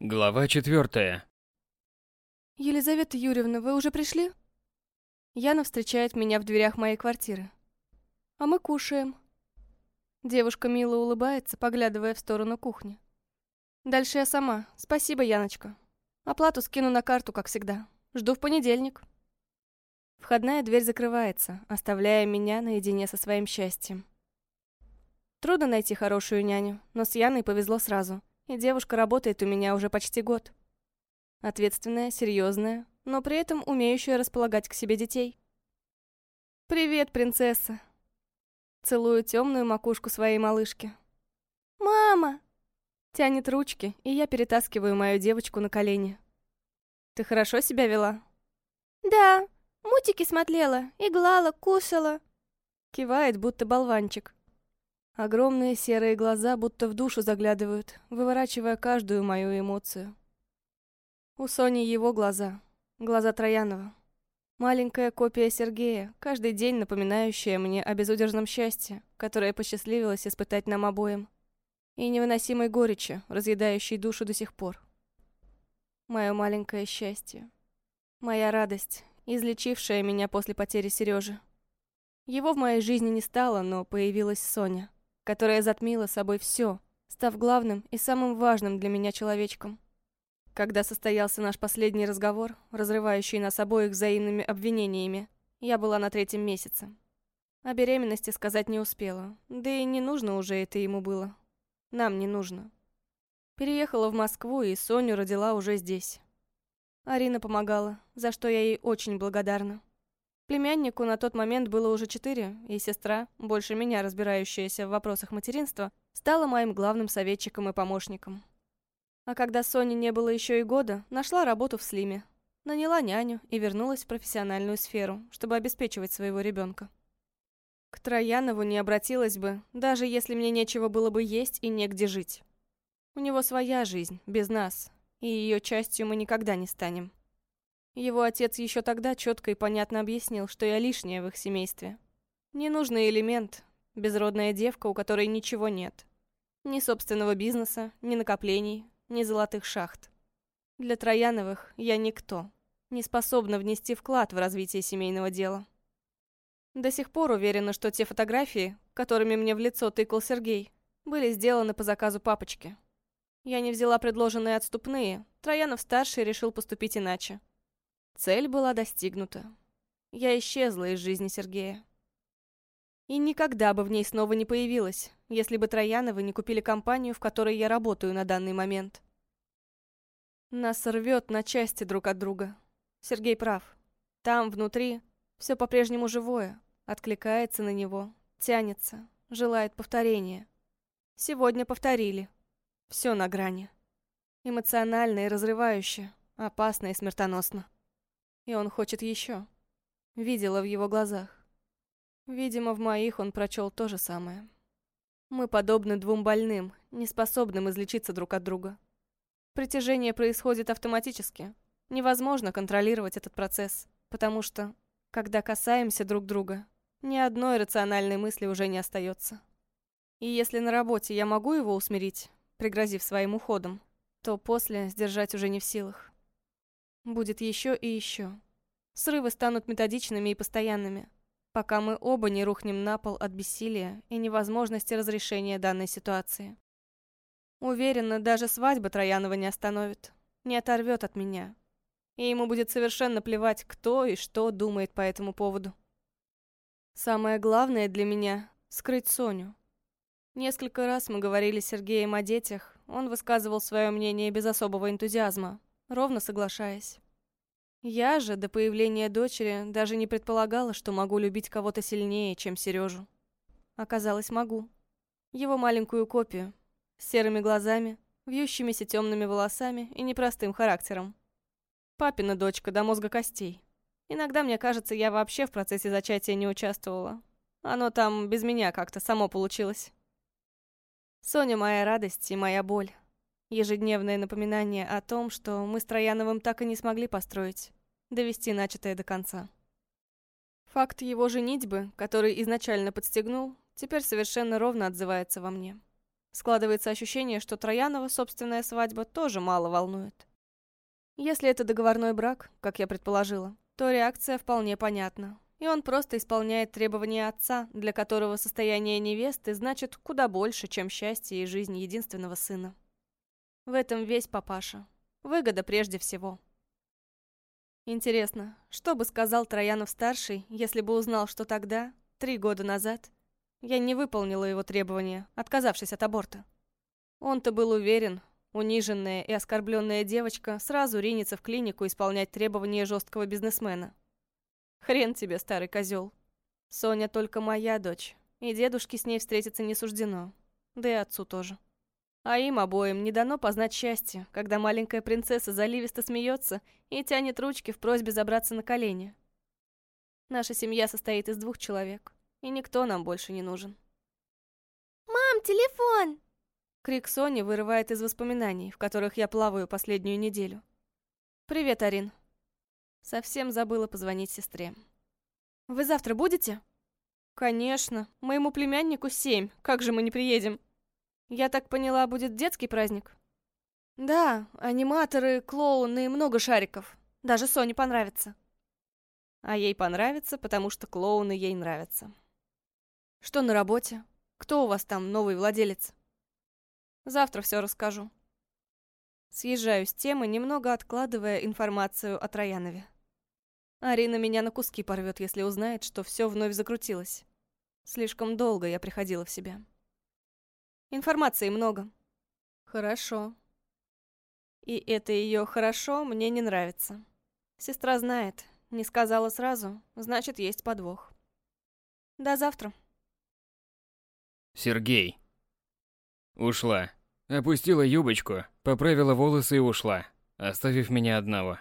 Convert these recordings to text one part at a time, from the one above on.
Глава четвертая. «Елизавета Юрьевна, вы уже пришли?» Яна встречает меня в дверях моей квартиры. «А мы кушаем». Девушка мило улыбается, поглядывая в сторону кухни. «Дальше я сама. Спасибо, Яночка. Оплату скину на карту, как всегда. Жду в понедельник». Входная дверь закрывается, оставляя меня наедине со своим счастьем. Трудно найти хорошую няню, но с Яной повезло сразу и девушка работает у меня уже почти год. Ответственная, серьезная, но при этом умеющая располагать к себе детей. «Привет, принцесса!» Целую темную макушку своей малышки. «Мама!» Тянет ручки, и я перетаскиваю мою девочку на колени. «Ты хорошо себя вела?» «Да, мультики смотрела, иглала, кусала». Кивает, будто болванчик. Огромные серые глаза будто в душу заглядывают, выворачивая каждую мою эмоцию. У Сони его глаза. Глаза Троянова. Маленькая копия Сергея, каждый день напоминающая мне о безудержном счастье, которое посчастливилось испытать нам обоим, и невыносимой горечи, разъедающей душу до сих пор. Мое маленькое счастье. Моя радость, излечившая меня после потери Сережи. Его в моей жизни не стало, но появилась Соня которая затмила собой все, став главным и самым важным для меня человечком. Когда состоялся наш последний разговор, разрывающий нас обоих взаимными обвинениями, я была на третьем месяце. О беременности сказать не успела, да и не нужно уже это ему было. Нам не нужно. Переехала в Москву, и Соню родила уже здесь. Арина помогала, за что я ей очень благодарна. Племяннику на тот момент было уже четыре, и сестра, больше меня разбирающаяся в вопросах материнства, стала моим главным советчиком и помощником. А когда Соне не было еще и года, нашла работу в Слиме. Наняла няню и вернулась в профессиональную сферу, чтобы обеспечивать своего ребенка. К Троянову не обратилась бы, даже если мне нечего было бы есть и негде жить. У него своя жизнь, без нас, и ее частью мы никогда не станем. Его отец еще тогда четко и понятно объяснил, что я лишняя в их семействе. Ненужный элемент, безродная девка, у которой ничего нет. Ни собственного бизнеса, ни накоплений, ни золотых шахт. Для Трояновых я никто, не способна внести вклад в развитие семейного дела. До сих пор уверена, что те фотографии, которыми мне в лицо тыкал Сергей, были сделаны по заказу папочки. Я не взяла предложенные отступные, Троянов-старший решил поступить иначе. Цель была достигнута. Я исчезла из жизни Сергея. И никогда бы в ней снова не появилась, если бы Трояновы не купили компанию, в которой я работаю на данный момент. Нас рвет на части друг от друга. Сергей прав. Там, внутри, все по-прежнему живое, откликается на него, тянется, желает повторения. Сегодня повторили. Все на грани. Эмоционально и разрывающе, опасно и смертоносно. И он хочет еще. Видела в его глазах. Видимо, в моих он прочел то же самое. Мы подобны двум больным, неспособным излечиться друг от друга. Притяжение происходит автоматически. Невозможно контролировать этот процесс, потому что, когда касаемся друг друга, ни одной рациональной мысли уже не остается. И если на работе я могу его усмирить, пригрозив своим уходом, то после сдержать уже не в силах. Будет еще и еще. Срывы станут методичными и постоянными, пока мы оба не рухнем на пол от бессилия и невозможности разрешения данной ситуации. Уверена, даже свадьба Троянова не остановит, не оторвет от меня. И ему будет совершенно плевать, кто и что думает по этому поводу. Самое главное для меня — скрыть Соню. Несколько раз мы говорили с Сергеем о детях, он высказывал свое мнение без особого энтузиазма, ровно соглашаясь. Я же до появления дочери даже не предполагала, что могу любить кого-то сильнее, чем Сережу. Оказалось, могу. Его маленькую копию, с серыми глазами, вьющимися темными волосами и непростым характером. Папина дочка до мозга костей. Иногда мне кажется, я вообще в процессе зачатия не участвовала. Оно там без меня как-то само получилось. Соня моя радость и моя боль. Ежедневное напоминание о том, что мы с Трояновым так и не смогли построить, довести начатое до конца. Факт его женитьбы, который изначально подстегнул, теперь совершенно ровно отзывается во мне. Складывается ощущение, что Троянова собственная свадьба тоже мало волнует. Если это договорной брак, как я предположила, то реакция вполне понятна. И он просто исполняет требования отца, для которого состояние невесты значит куда больше, чем счастье и жизнь единственного сына. В этом весь папаша. Выгода прежде всего. Интересно, что бы сказал Троянов-старший, если бы узнал, что тогда, три года назад, я не выполнила его требования, отказавшись от аборта? Он-то был уверен, униженная и оскорбленная девочка сразу ринется в клинику исполнять требования жесткого бизнесмена. Хрен тебе, старый козел. Соня только моя дочь, и дедушке с ней встретиться не суждено, да и отцу тоже. А им обоим не дано познать счастье, когда маленькая принцесса заливисто смеется и тянет ручки в просьбе забраться на колени. Наша семья состоит из двух человек, и никто нам больше не нужен. «Мам, телефон!» Крик Сони вырывает из воспоминаний, в которых я плаваю последнюю неделю. «Привет, Арин». Совсем забыла позвонить сестре. «Вы завтра будете?» «Конечно. Моему племяннику семь. Как же мы не приедем?» «Я так поняла, будет детский праздник?» «Да, аниматоры, клоуны, много шариков. Даже Соне понравится». А ей понравится, потому что клоуны ей нравятся. «Что на работе? Кто у вас там новый владелец?» Завтра все расскажу. Съезжаю с темы, немного откладывая информацию о Троянове. Арина меня на куски порвет, если узнает, что все вновь закрутилось. Слишком долго я приходила в себя. Информации много. Хорошо. И это ее «хорошо» мне не нравится. Сестра знает, не сказала сразу, значит, есть подвох. До завтра. Сергей. Ушла. Опустила юбочку, поправила волосы и ушла, оставив меня одного.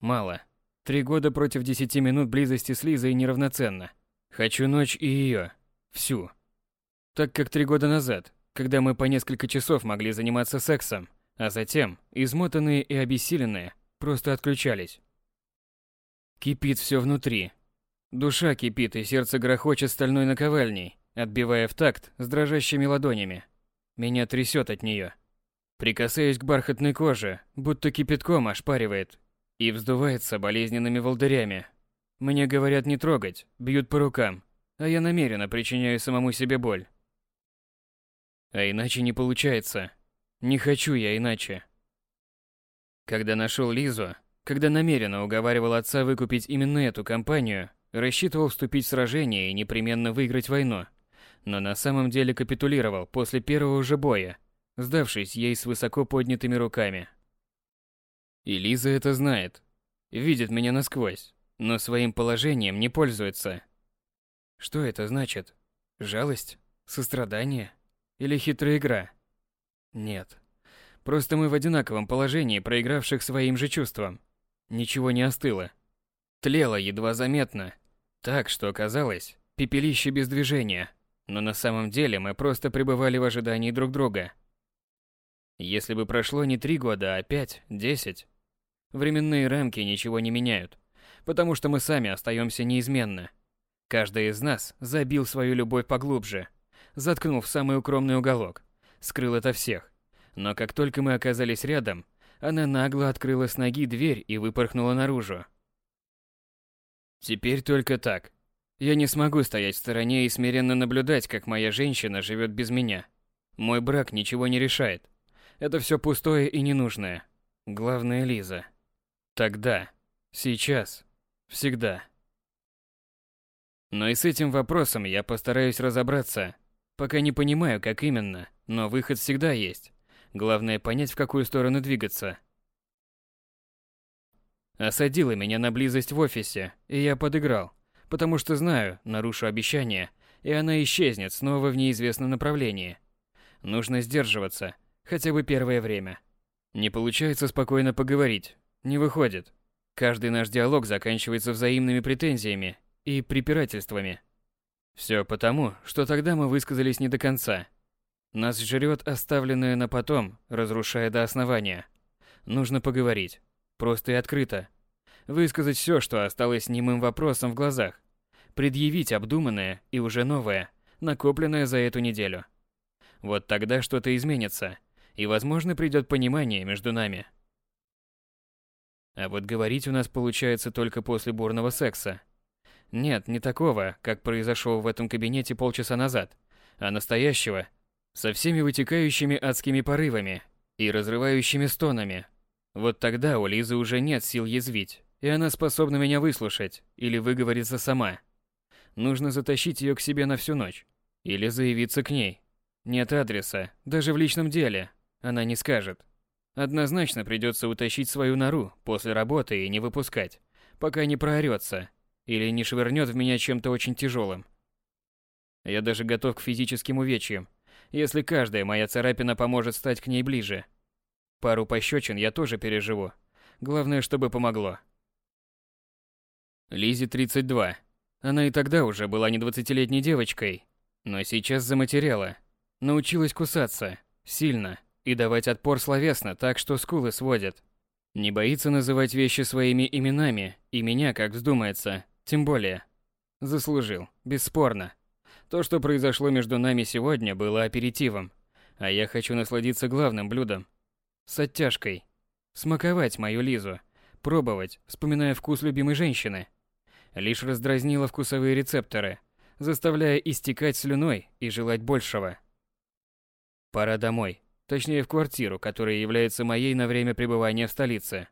Мало. Три года против десяти минут близости с Лизой неравноценно. Хочу ночь и ее. Всю. Так как три года назад, когда мы по несколько часов могли заниматься сексом, а затем, измотанные и обессиленные, просто отключались. Кипит все внутри. Душа кипит, и сердце грохочет стальной наковальней, отбивая в такт с дрожащими ладонями. Меня трясет от нее. Прикасаюсь к бархатной коже, будто кипятком ошпаривает, и вздувается болезненными волдырями. Мне говорят не трогать, бьют по рукам, а я намеренно причиняю самому себе боль. А иначе не получается. Не хочу я иначе. Когда нашел Лизу, когда намеренно уговаривал отца выкупить именно эту компанию, рассчитывал вступить в сражение и непременно выиграть войну но на самом деле капитулировал после первого же боя, сдавшись ей с высоко поднятыми руками. И Лиза это знает, видит меня насквозь, но своим положением не пользуется. Что это значит? Жалость? Сострадание? Или хитрая игра? Нет. Просто мы в одинаковом положении проигравших своим же чувствам. Ничего не остыло. Тлело едва заметно. Так, что казалось, пепелище без движения – но на самом деле мы просто пребывали в ожидании друг друга. Если бы прошло не три года, а пять, десять, временные рамки ничего не меняют, потому что мы сами остаемся неизменно. Каждый из нас забил свою любовь поглубже, заткнул в самый укромный уголок, скрыл это всех. Но как только мы оказались рядом, она нагло открыла с ноги дверь и выпорхнула наружу. Теперь только так. Я не смогу стоять в стороне и смиренно наблюдать, как моя женщина живет без меня. Мой брак ничего не решает. Это все пустое и ненужное. Главное Лиза. Тогда, сейчас, всегда. Но и с этим вопросом я постараюсь разобраться. Пока не понимаю, как именно, но выход всегда есть. Главное понять, в какую сторону двигаться. Осадила меня на близость в офисе, и я подыграл потому что знаю, нарушу обещание, и она исчезнет снова в неизвестном направлении. Нужно сдерживаться, хотя бы первое время. Не получается спокойно поговорить, не выходит. Каждый наш диалог заканчивается взаимными претензиями и препирательствами. Все потому, что тогда мы высказались не до конца. Нас жрет оставленное на потом, разрушая до основания. Нужно поговорить. Просто и открыто. Высказать все, что осталось немым вопросом в глазах. Предъявить обдуманное и уже новое, накопленное за эту неделю. Вот тогда что-то изменится, и, возможно, придет понимание между нами. А вот говорить у нас получается только после бурного секса. Нет, не такого, как произошел в этом кабинете полчаса назад, а настоящего, со всеми вытекающими адскими порывами и разрывающими стонами. Вот тогда у Лизы уже нет сил язвить, и она способна меня выслушать или выговориться сама. Нужно затащить ее к себе на всю ночь или заявиться к ней. Нет адреса, даже в личном деле. Она не скажет. Однозначно придется утащить свою нору после работы и не выпускать, пока не проорется или не швырнет в меня чем-то очень тяжелым. Я даже готов к физическим увечьям, если каждая моя царапина поможет стать к ней ближе. Пару пощечин я тоже переживу. Главное, чтобы помогло. Лизе 32. Она и тогда уже была не двадцатилетней девочкой, но сейчас заматерела. Научилась кусаться. Сильно. И давать отпор словесно, так что скулы сводят. Не боится называть вещи своими именами, и меня, как вздумается, тем более. Заслужил, бесспорно. То, что произошло между нами сегодня, было аперитивом, а я хочу насладиться главным блюдом. С оттяжкой. Смаковать мою Лизу. Пробовать, вспоминая вкус любимой женщины. Лишь раздразнила вкусовые рецепторы, заставляя истекать слюной и желать большего. Пора домой. Точнее, в квартиру, которая является моей на время пребывания в столице.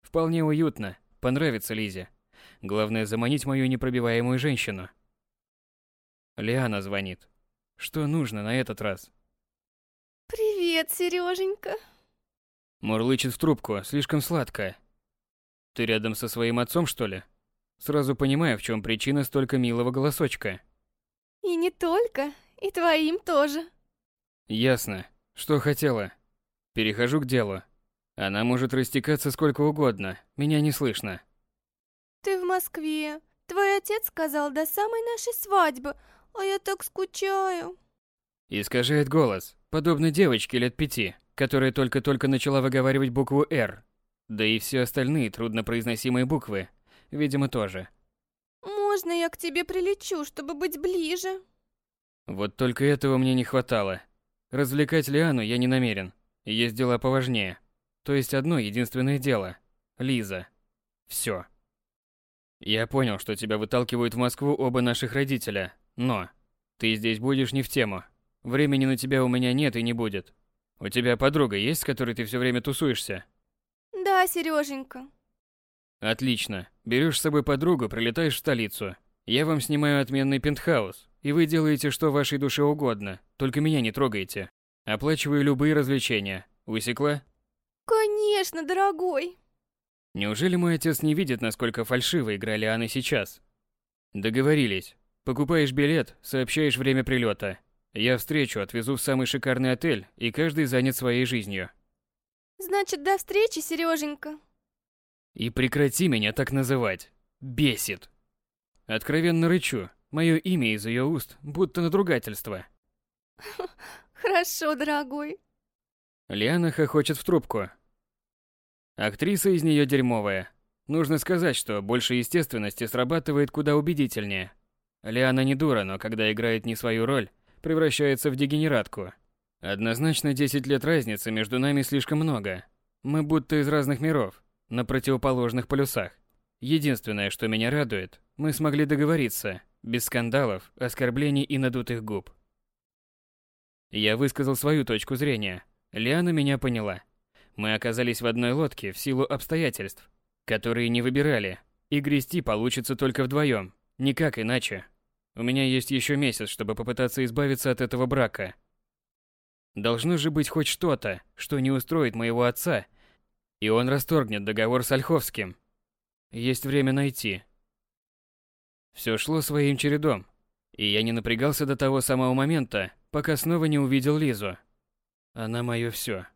Вполне уютно, понравится Лизе. Главное заманить мою непробиваемую женщину. Лиана звонит. Что нужно на этот раз? Привет, Сереженька. Мурлычет в трубку, слишком сладко. Ты рядом со своим отцом, что ли? Сразу понимаю, в чем причина столько милого голосочка. И не только, и твоим тоже. Ясно. Что хотела? Перехожу к делу. Она может растекаться сколько угодно, меня не слышно. Ты в Москве. Твой отец сказал до самой нашей свадьбы, а я так скучаю. Искажает голос, подобно девочке лет пяти, которая только-только начала выговаривать букву «Р». Да и все остальные труднопроизносимые буквы, видимо, тоже. Можно я к тебе прилечу, чтобы быть ближе? Вот только этого мне не хватало. Развлекать Лиану я не намерен. Есть дела поважнее. То есть одно единственное дело. Лиза. Все. Я понял, что тебя выталкивают в Москву оба наших родителя, но ты здесь будешь не в тему. Времени на тебя у меня нет и не будет. У тебя подруга есть, с которой ты все время тусуешься? Да, Сереженька. Отлично. Берешь с собой подругу, прилетаешь в столицу. Я вам снимаю отменный пентхаус, и вы делаете что вашей душе угодно, только меня не трогайте. Оплачиваю любые развлечения. Усекла? Конечно, дорогой. Неужели мой отец не видит, насколько фальшиво играли Анны сейчас? Договорились. Покупаешь билет, сообщаешь время прилета. Я встречу, отвезу в самый шикарный отель, и каждый занят своей жизнью. Значит, до встречи, Сереженька. И прекрати меня так называть. Бесит. Откровенно рычу. Мое имя из ее уст, будто надругательство. Хорошо, дорогой. Лиана хохочет в трубку. Актриса из нее дерьмовая. Нужно сказать, что больше естественности срабатывает куда убедительнее. Лиана не дура, но когда играет не свою роль, превращается в дегенератку. Однозначно 10 лет разницы между нами слишком много. Мы будто из разных миров, на противоположных полюсах. Единственное, что меня радует, мы смогли договориться, без скандалов, оскорблений и надутых губ. Я высказал свою точку зрения. Лиана меня поняла. Мы оказались в одной лодке в силу обстоятельств, которые не выбирали, и грести получится только вдвоем, никак иначе. У меня есть еще месяц, чтобы попытаться избавиться от этого брака. Должно же быть хоть что-то, что не устроит моего отца, и он расторгнет договор с Ольховским. Есть время найти. Все шло своим чередом, и я не напрягался до того самого момента, пока снова не увидел Лизу. Она мое все.